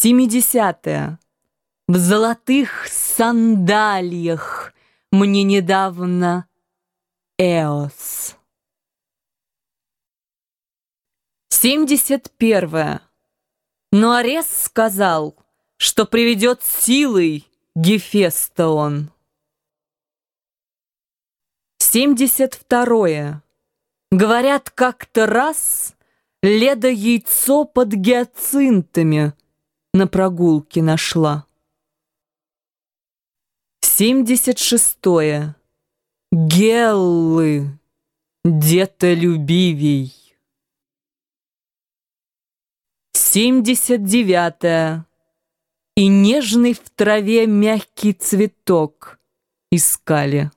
Семидесятое. В золотых сандалиях мне недавно Эос. Семьдесят первое. Но Арес сказал, что приведет силой Гефеста он. Семьдесят второе. Говорят, как-то раз Леда яйцо под гиацинтами на прогулке нашла. Семьдесят шестое. Геллы, детолюбивей. Семьдесят девятое. И нежный в траве мягкий цветок искали.